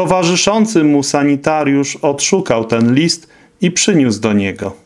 Towarzyszący mu sanitariusz odszukał ten list i przyniósł do niego.